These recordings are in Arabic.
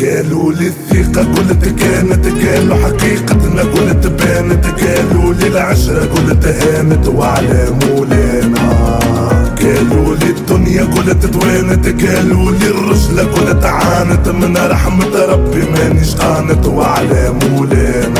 الثقة قلت كانت قالوا حقيقتنا قلت بانت. قالوا لي العشرة قلت هانت وعلى مولانا قالوا لي الدنيا قلت توانت قالوا لي الرجلة قلت عانت. من رحمة ربي مانيش قانت وعلى مولانا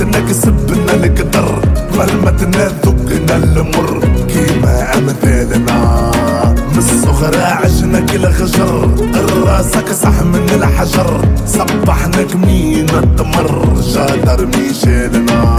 خالتنا كسبنا القدر ملمتنا ذقنا المر كيما امثالنا من الصغرى عشنا كل خجر الراسك صح من الحجر صبحنا كمين التمر جادر ميشيلنا.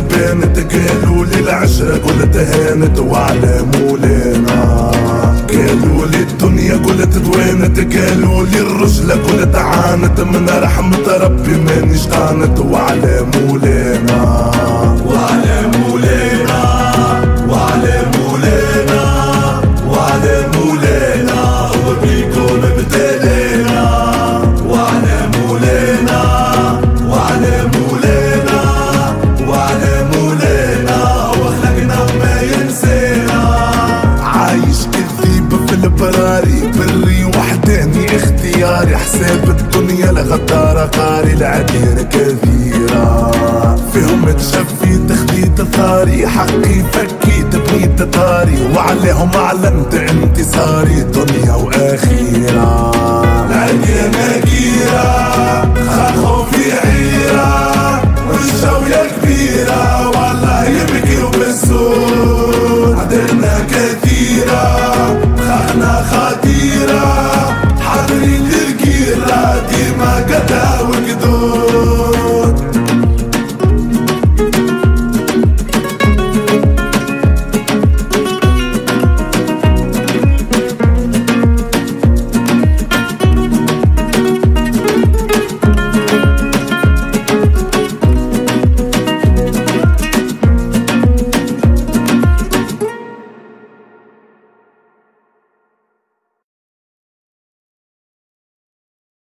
بانت قالوا لي العشرة قلت هانت وعلى مولانا قالوا لي الدنيا قلت دوانت قالوا لي الرجلة قلت عانت من رحمة ربي مانيش قانت وعلى اختياري حساب الدنيا الغدارة قاري العبير كثيرة فيهم تشفي تخديت ثاري حقي فكيت بنيت طاري. وعليهم أعلنت انتصاري دنيا واخيرة